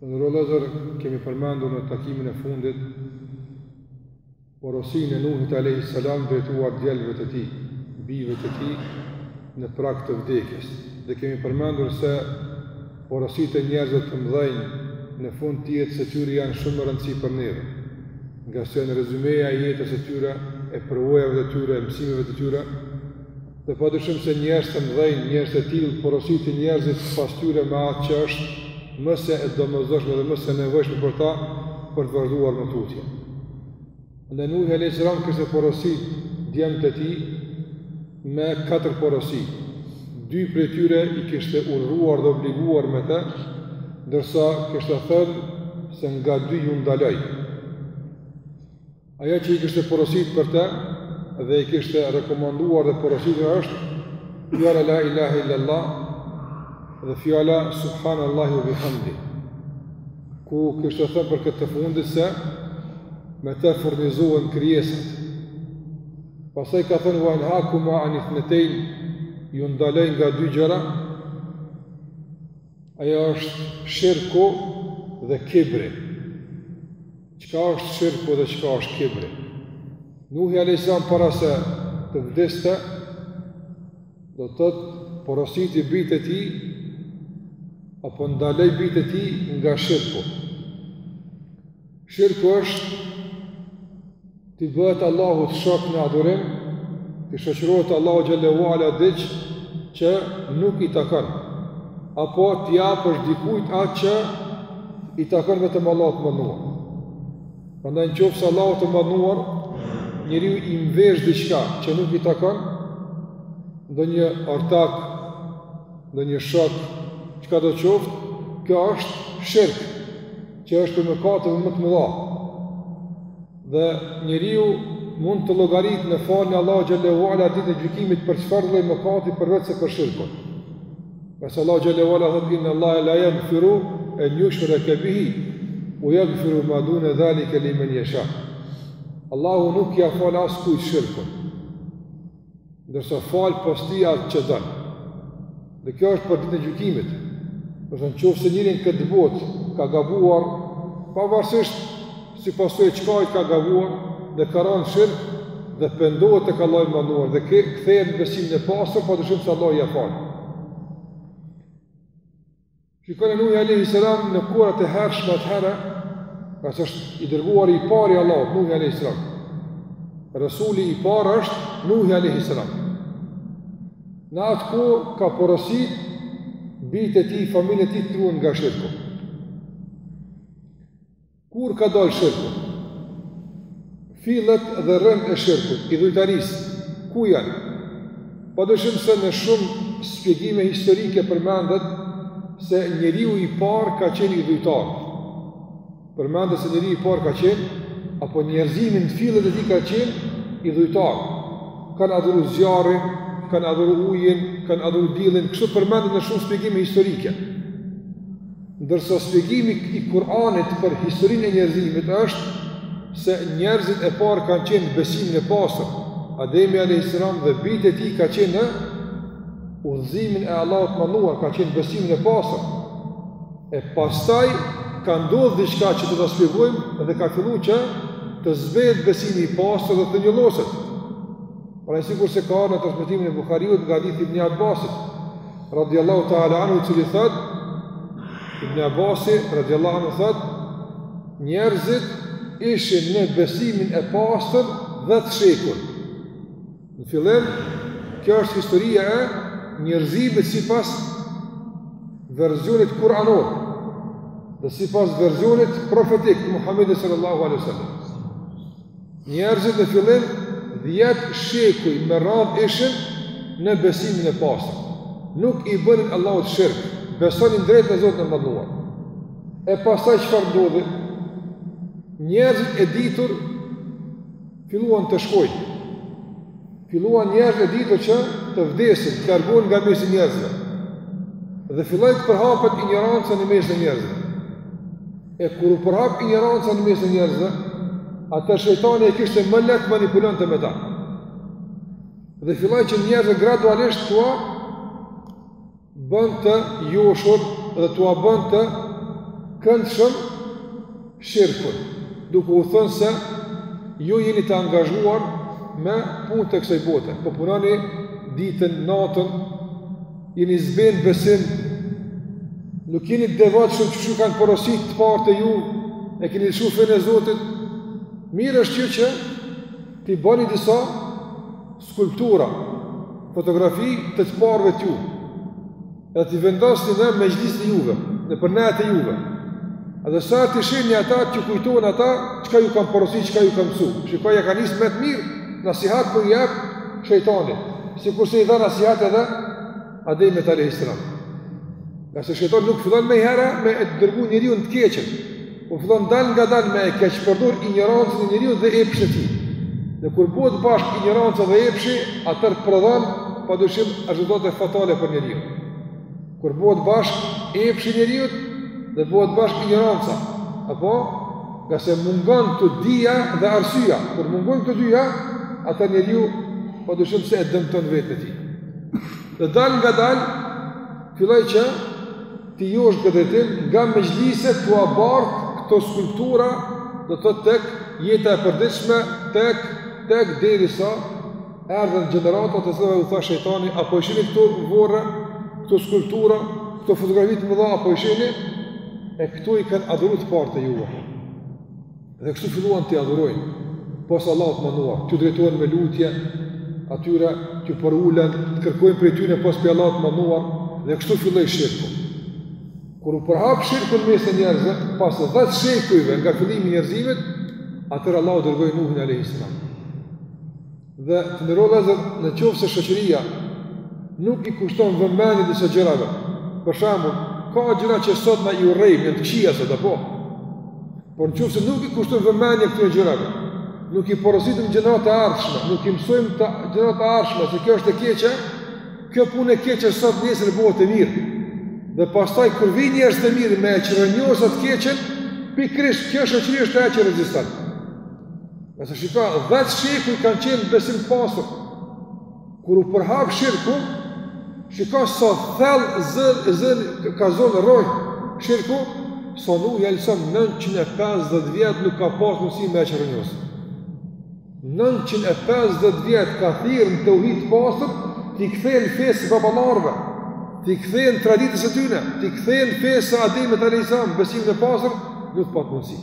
Të nderuar vëllezër, kemi përmendur në takimin e fundit porosinë e Nuhit a.s. drejtuar djemve të tij, bijve të tij në prag të vdekjes. Dhe kemi përmendur se porositë e njerëzve të mëdhenj në fund të jetës së tyre janë shumë me rëndësi për neve. Ngase janë rezymeja e jetës së tyre, e përvojave të tyre, e mësimeve të tyre, Dhe pa dyshim se njerëzit e mëdhenj, njerëzit e tillë porositin njerëzit pas tyre me atë që është më se e domosdoshme dhe më se e nevojshme për ta për të vazhduar më tutje. Nuhi alayhis salam kishte porosit djemtë e tij me katër porosi. Dy prej tyre i kishte urdhëruar dhe obliguar me të, ndërsa kishte thënë se nga dy ju ndaloj. Ajo që i kishte porosit për te dhe i kishte rekomanduar dhe porosit është fjala la ilahe illallah dhe fjala subhanallahi wa bihamdihi ku kishte thënë për këtë të fundit se me te furnizohen krijesat pastaj ka thënë wa enhakuma an ithnetejn ju ndaloj nga dy gjëra ajo është shirku dhe kibri Çka është shirku dhe çka është kibri? Nuhi a.s. para se të vdiste, do të thotë porositi bijtë e tij, apo ndaloi bijtë e tij nga shirku. Shirku është T'i bëhet Allahut shok në adhurim, t'i shoqërohet Allahut xhelle ue ala diç që nuk i takon. Apo t'i japësh dikujt atë që i takon vetëm Allahut të madhëruar. Prandaj në qoftë se Allahut të madhëruar njeriu i mvesh diçka që nuk i takon, ndonjë ortak, ndonjë shok, çkado qoftë, kjo është shirk. që është prej mëkateve më të mëdha. Dhe njeriu mund të llogarisë në faljen e Allahut xhelle ue ala ditën e gjykimit për çfarëdo lloj mëkati përveçse për shirkun. Pasi Allahu xhelle ue ala thotë inna Allaha la yaghfiru an yushraka bihi wa yaghfiru ma duna zalika liman yasha. Allahu nuk ia fal askujt shirkun. Ndërsa fal pos tij atë që don. Dhe kjo është për ditën e gjykimit. Do të thotë në qoftë se njeriu në këtë botë ka gabuar, pavarësisht si, pse e çka ai ka gabuar dhe ka ra në shirk dhe pendohet tek Allahu i madhëruar dhe kthehet në besimin e pastër, pa dyshim se Allahu ia fal. Shikoni Nuhi alayhi salam në kohërat e hershme atëherë, pasi është i dërguari i parë i Allahut, Nuhi alayhi salam. Rasuli i parë është Nuhi alayhi salam. Në atë kohë ka porosit bijtë e tij, familjen e tij të ruhen nga shirku. Kur ka dalë shirku? Fillet dhe rrënjët e shirkut, idhujtarisë, ku janë? Pa dyshim se në shumë spjegime historike përmendet se njeriu i parë ka qenë idhujtar. Përmendet se njeriu i parë ka qenë, apo njerëzimi në fillet e tij ka qenë idhujtar. Kanë adhuru zjarrin, kanë adhuru ujin, kanë adhuru diellin, kështu përmendet në shumë spjegime historike. Ndërsa shpjegimi i Kur'anit për historinë e njerëzimit është se njerëzit e parë kanë qenë në besimin e pastër. Ademi alayhis salam dhe bijtë e tij kanë qenë në udhëzimin e Allahut të Madhëruar, kanë qenë në besimin e pastër. E pastaj ka ndodhur diçka që do ta shpjegojmë dhe ka filluar që të zbehet besimi i pastër dhe të njolloset. Pra sikurse ka ardhur në transmetimin e Bukhariut nga hadithi i Ibn Abbasit, Radiallahu ta'ala anu i cili thotë, Ibn Abasi, radiallahu anu thotë, njerëzit ishin në besimin e pastër dhjetë shekuj. Në fillim, kjo është historia e njerëzimit sipas verzionit kuranor dhe sipas verzionit profetik të Muhammedit sallallahu alaihi sallam. Njerëzit në fillim 10 shekuj me radhë ishin në besimin e pastër. Nuk i bënin Allahut shirk, besonin drejt në Zotin e Madhëruar. E pastaj çfarë ndodhi? Njerëzit e ditur filluan të shkojnë. Filluan njerëzit e ditur që të vdesin, të largohen nga mesi i njerëzve. Dhe filloi të përhapet injoranca në mesin e njerëzve. E kur u përhap injoranca në mes të njerëzve, atëherë shejtani e kishte më lehtë manipulonte me ta. Dhe filloi që njerëzve gradualisht t'ua bën të joshur dhe t'ua bën të këndshëm shirkun, duke u thënë se ju jeni të angazhuar me punë të kësaj bote, po punoni ditën, natën, Jeni zbeh në besim, nuk jeni të devotshëm siç ju kanë porosit të parët e juve, e keni lëshu fenë e Zotit, mirë është që t'i bani disa skulptura, fotografi të të parëve të juve, edhe t'i vendosni në mexhlise të juve, në për ndejat e juve, edhe sa herë t'i shihni ata t'ju kujtohen ata, çka ju kanë porosit, çka ju kanë mësu, shiko ja ka nis me të mirë, nasihat po i jep, shejtani, sikurse i dha nasihat edhe Ademit a.s. Ngase shejtani nuk fillon menjëherë me e dërgu njeriun në të keqen, po fillon dal nga dal me e keqpërdor injorancën e njeriut dhe epshet e tij. Dhe kur bëhet bashkë injoranca dhe epshi, atëherë prodhon pa dyshim rezultate fatale për njeriun. Kur bëhet bashkë epshi i njeriut dhe bëhet bashkë injoranca, apo ngase mungon këtu dija dhe arsyeja, kur mungojnë këto dyja, atëherë njeriu pa dyshim se e dëmton veten e tij. Dhe dal nga dal, filloi që t'i joshë në këtë drejtim nga mexhliset t'i bartë këto skulptura dhe te, tek jeta e përditshme tek, tek derisa Erdhën gjeneratat, të cilave u tha shejtani, a po i shihni këto vorre, këto skulptura, këto fotografi të mëdha, a po i shihni, e këto i kanë adhuru të parët e juve. Dhe kështu filluan t'i adhurojnë, pos Allahut të Madhëruar, t'u drejtohen me lutje atyre, t'u përulen, të kërkojnë prej tyne pos prej Allahut të Madhëruar, dhe kështu filloi shirku. Kur u përhap shirku në mesin e njerëzve, pas 10 shekujve nga fillimi i njerëzimit, atëherë Allahu dërgoi Nuhin a.s. Dhe të nderuar vëllezër, në qoftë se shoqëria nuk i kushton vëmendje disa gjërave. Për shembull, ka gjëra që sot na i urrejmë, janë të këqija sot apo. Por nëse nuk i kushtojmë vëmendje këtyre gjërave, nuk i porositim gjeneratat e ardhshme, nuk i mësojmë gjeneratat e ardhshme se kjo është e keqe, kjo punë e keqe sot nesër bëhet e mirë. Dhe pastaj kur vijnë njerëzit e mirë me e çrrënjos atë të keqen, pikërisht kjo shoqëri është ajo që reziston. Nëse shika, dhjetë shekuj kanë qenë në besim të pastër. Kur u përhap shirku, shika sa thell zën, zën ka zon rrajë shirku, sa Nuhi a.s. 950 vjetë nuk ka pasë mundësi me e çrrënjos. 950 vjetë ka thirr në teuhid të pastër, t'i kthehen fesë së baballarëve, t'i kthehen traditës së tyne, t'i kthehen fesë së Ademit a.s., besimin e pastër, nuk pat mundësi.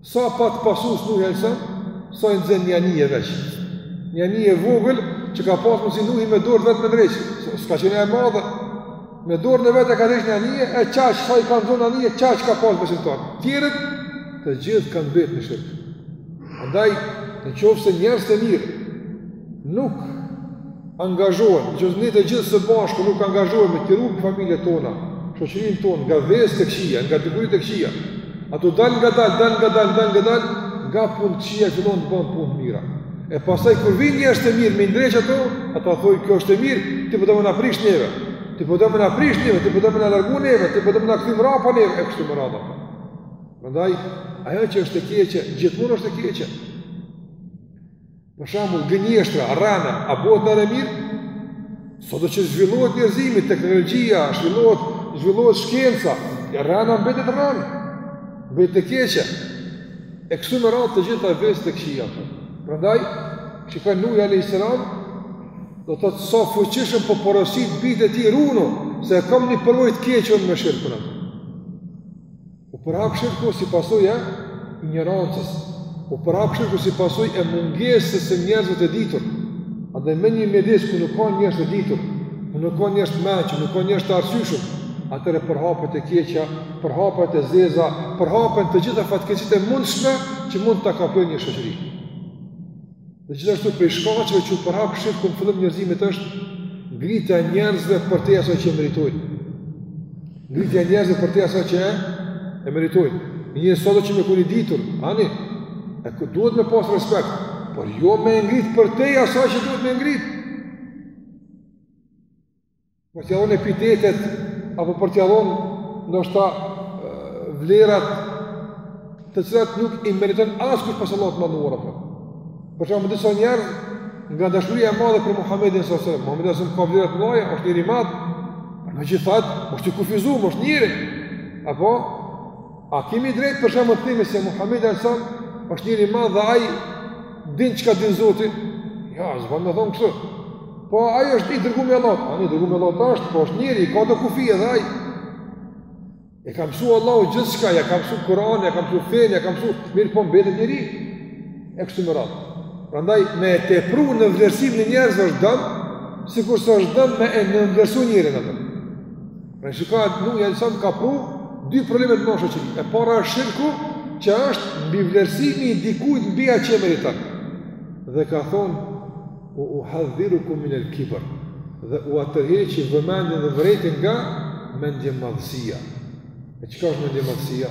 Sa pat pasues Nuhi a.s., sa i nxen një anije veç. Një anije e vogël që ka pas mundësi Nuhi me dorën e vet me ndreq. S'ka qenë e madhe, me dorën e vet e ka ndreq një anije, e qaq sa i ka zon anija, qaq ka pas besimtarë. Tjerët, të gjithë kanë mbet në shirk. Andaj, në qoftë se njerëzit e mirë, nuk angazhohen, në qoftë se ne të gjithë së bashku nuk angazhohen me i ru familjet tona, shoqërinë tonë, nga veset e këqija, nga dukuritë e këqija, ato dalë nga dalë, dalë nga dalë, dalë nga dalë, nga punë të këqija e fillon të bëhen punë të mira. E pastaj kur vijnë njerëzit e mirë me i ndreq ato, ata thojnë kjo është e mirë, ti po do me na prish neve, ti po do me na prish neve, ti po do me na largu neve, ti po do me na kthy mbrapa neve, e kështu me radhë. Prandaj, ajo që është e keqe, gjithmonë është e keqe, Për shembull, gënjeshtra, rrana, a bëhet e mirë? Sado që zhvillohet njerëzimi, teknologjia, zhvillohet, zhvillohet shkenca, e rrana mbetet rranë, mbetet e keqe. E kështu me radhë të gjitha veset e këqija. Prandaj, shiko Nuhi alejhi selam, do të thotë sa fuqishëm për po porosit bijtë e tij ruhuni, se e kam një përvojë të keqe me shirkun, pra. U përhap shirku si pasojë e injorancës. U përhap shirku si pasojë e mungesës së njerëzve të ditur. Edhe në një mjedis ku nuk ka njerëz të ditur, ku nuk ka njerëz të mençur, nuk ka njerëz të arsyeshëm, atëherë përhapet e keqja, përhapet e zeza, përhapen të gjitha fatkeqësitë e mundshme që mund ta kaplojnë një shoqëri. Dhe gjithashtu prej shkaqeve që u përhap shirku në fillim njerëzimit është ngritja e njerëzve përtej asaj që e meritojnë. Ngritja e njerëzve përtej asaj që e meritojnë. Një njeri sado që me qenë i ditur, ani, e ku duhet me pas respekt, por jo me e ngrit përtej asaj që duhet me e ngrit. Por t'ia lëmë epitetet, apo por t'ia lëmë ndoshta vlerat të cilat nuk i meriton askush pos Allahut të madhëruar. Për shembull disa njerëz, nga dashuria e madhe për Muhammedin s.a.s. Muhammedi s.a.s. ka vlera të mëdhaja, është njeri i madh, por megjithatë, është i kufizum, është njeri. Apo, A kemi drejt për shembull të themi se Muhamedi alejhi selam është njeri i madh dhe ai din çka din Zoti? Ja, jo, s'ban me thonë kështu. Po ai është i dërguari i Allahut. Ai i dërguari i Allahut asht, po është njeri, ka kufi edhe ai. E ka mësu Allahu gjithçka, ia ka mësu Kur'anin, ia ka mësu fenë, ia ka mësu, mirëpo mbetet njeri. E kështu me radhë. Prandaj me e tepru në vlerësimin e njerëzve është dëm, sikurse është dëm me e nënvlerësu njeriun atë. Në gjykatë nuk janë sa ka pru dy probleme të moshe që një. E para është shirku që është mbivlerësimi i dikujt mbi atë që meriton. Dhe ka thonë, ue uhadhdhirukum minel kibër, dhe ua tërheqi vëmendjen dhe vërejtjen nga mendjemadhësia. E çka është mendjemadhësia?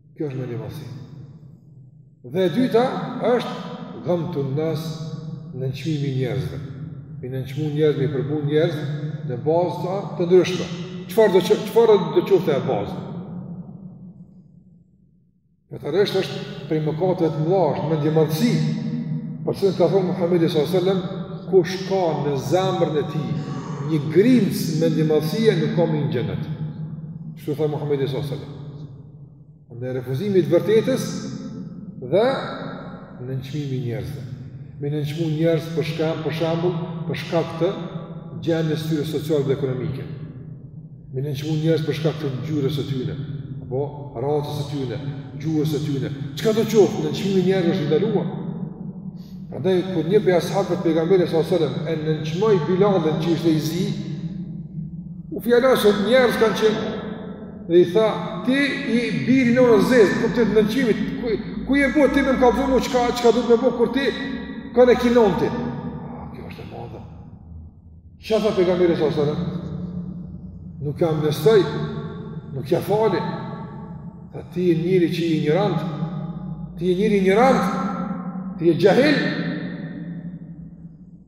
Kjo është mendjemadhësi. Dhe e dyta është gamtu nas, nënçmimi i njerëzve. I nënçmu njerëzit, i përbuz njerëzit në baza të ndryshme. Çfarëdo, çfarëdo qoftë ajo bazë, natyrisht është prej mëkateve të mdha, është mendjemadhësi. Për çka ka thonë Muhammedi s.a.s. Kush ka në zemrën e tij një grimcë mendjemadhësi, s'ka me hi në xhennet. Kshtu tha Muhammedi s.a.s. Andaj refuzimi i të vërtetës dhe nënçmimi i njerëzve. Me nënçmu njerëz për shkak, për shembull, për shkak të gjendjes tyre sociale dhe ekonomike. Me nënçmu njerëz për shkak të ngjyrës së tyre, apo racës së tyre, gjuhës së tyre. Çkado qoftë, nënçmimi i njerëzve është ndaluar. Andaj, kur një prej ashabëve të pejgamberit s.a.s. e nënçmoi Bilalin që ishte i zi, u fjalosën, njerëz kanë qenë Dhe i tha, ti i biri i nonës zezë, në kuptim të nënçmimit, ku, ku je bo, ti me më kallëzu mu, çka, çka duhet me bo, kur ti, kan e ki nonë ti. A, kjo është e madhe. Çka tha pejgamberi s.a.s.? Nuk ia amnistoi, nuk ia fali. Tha, ti je njeri që injorant, ti je njeri injorant, ti je xhahil,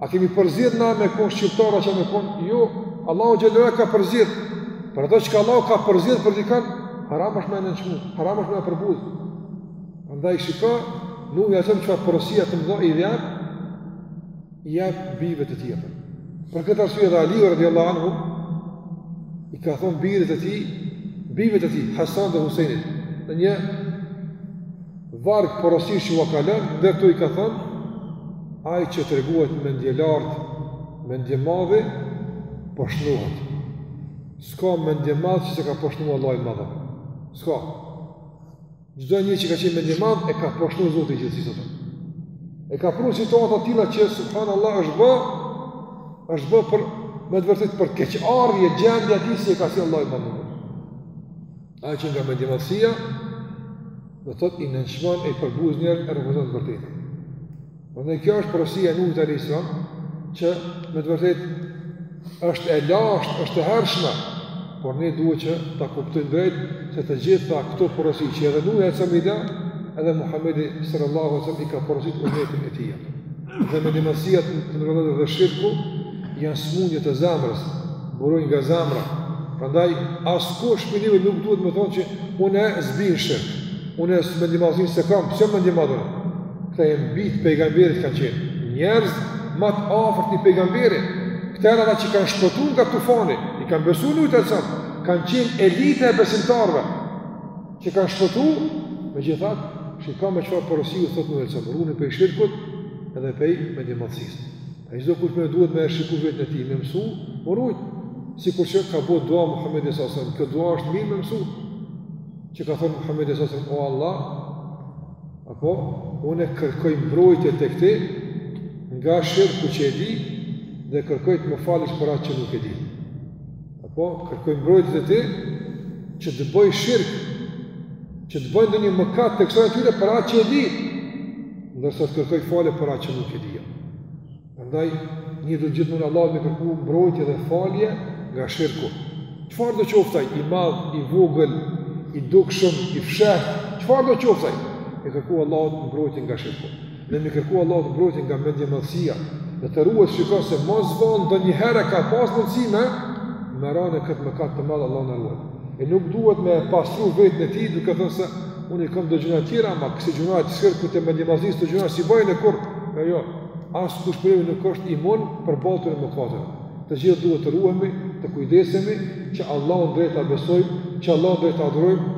A kemi përzgjedh na me konë shqiptarë a çka me konë? Jo, Allahu xhele ue ala ka përzgjedh. Për ato çka Allahu ka përzgjedh për dikan, haram është me e nënçmu, haram është me e përbuz. Andaj shiko, Nuhu alayhis salam çfarë porosia të mëdha ia, i jep bijve të tij. Për këtë arsye dhe Aliu radiallahu anhu, i ka thonë birit të tij, bijve të tij, Hasan dhe Husejnit, në një Varg porosish që ua ka lënë, ndër to i ka thënë, Ai që tregohet mendjelartë, mendjemadh, poshtnohet. S'ka mendjemadh që s'e ka poshtnu Allahu i madhnum. S'ka. Çdonjë që ka qenë mendjemadh, e ka poshtnu Zoti i gjithësisë të tërë. E ka pru në situata të tilla që, subhanallah, është bë, është bë për, me të vërtetë, për keqardhje, gjendja e tij si e ka sjell Allahu i madhnum. Ai që nga mendjemadhësia, do të thotë i nënçmon e i përbuz njerëzit e refuzon të vërtetën. Prandaj kjo është porosia e Nuhit alayhis salam që me të vërtetë është e lashtë, është e hershme, por ne duhet që ta kuptojmë drejt se të gjitha këto porosi që edhe Nuhi alayhis salam i dha, edhe Muhamedi sallallahu alaihi wasallam i ka porosit umetin e tij. dhe mendjemadhësia të nderuar dhe shirku, janë smundje të zemrës, burojnë nga zemra. Prandaj, askush prej neve nuk duhet me thonë që unë s'bi në shirk, unë as mendjemadhësinë s'e kam, pse mendjemadhësinë? Këta janë bijtë e pejgamberit, kanë qenë, njerëz ma të afërt të pejgamberit, këta janë ata që kanë shpëtu nga tufani, i kanë besu Nuhit alayhis salam, kanë qenë elita e besimtarëve, Që kanë shpëtu, megjithatë, shiko me çfarë porosi u thotë Nuhi alayhis salam, runu prej shirkut edhe prej mendjemadhësisë. Andaj çdokush prej neve duhet me e shiku veten e tij, me mësu, me u rujt, sikur që ka bo dua Muhammedi s.a.s., kjo dua është mirë me mësu, që ka thonë Muhammedi s.a.s., o Allah, apo, une kërkoj mbrojtje tek ti, nga shirku që e di, dhe kërkoj të më falësh për atë që nuk e di. Apo, kërkoj mbrojtje te ti, që të bëj shirk, që të bëj ndonjë mëkat të kësaj natyre për atë që e di, ndërsa të kërkoj falje për atë që nuk e di. Prandaj njeriu do gjithmonë Allahut me kërku mbrojtje dhe falje nga shirku. Çfarë do qoftë ai, i madh, i vogël, i dukshëm, i fshehtë, çfarë do qoftë ai, me kërku Allahut mbrojtje nga shirku. Dhe me i kërku Allahut mbrojtje nga mendjemadhësia dhe të ruhet, shikon se mos vallë ndonjëherë ka pas mundësi me ra në këtë mëkat të madh, Allahu na ruajt. E nuk duhet me pastru veten e tij duke thënë se unë i kam do gjyna tjera, ama kësi gjyna të shirkut e mendjemadhësisë, këto gjyna s'i baj kurrë, jo jo, askush prej neve nuk është imun përballë mëkateve. Të gjithë duhet të ruhemi, të kujdesemi që Allahun drejt ta besojmë, që Allahun drejt ta adhurojmë,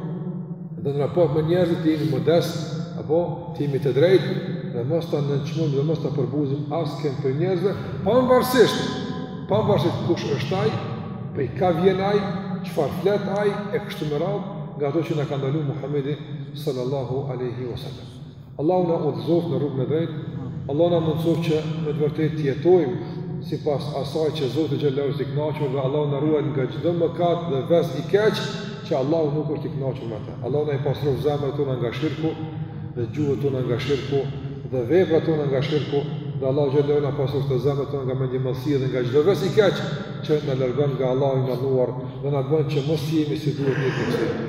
dhe në raport me njerëzit të jemi modest, apo të jemi të drejtë, dhe mos ta nënçmojmë dhe mos ta përbuzim askënd prej njerëzve, pamvarësisht, pamvarësisht kush është ai, prej ka vjen ai, çfarë flet ai, e kështu me radhë, nga ato që na ka ndalu Muhammedi sallallahu aleyhi wa sallam. Allahu na udhëzoftë në rrugën e drejtë. Allahu na mundësoftë që me të vërtetë të jetojmë sipas asaj që Zoti xhelleshanuhu është i kënaqur dhe Allahu na ruajt nga çdo mëkat dhe ves i keq që Allahu nuk është i kënaqur me të. Allahu na i pastroftë zemrat tona nga shirku dhe gjuhët tona nga shirku dhe veprat tona nga shirku dhe Allahu xhelleshanuhu na pastroftë zemrat tona nga mendjemadhësia dhe nga çdo ves i keq që na largon nga Allahu i madhëruar dhe na bën që mos jemi si duhet të jemi.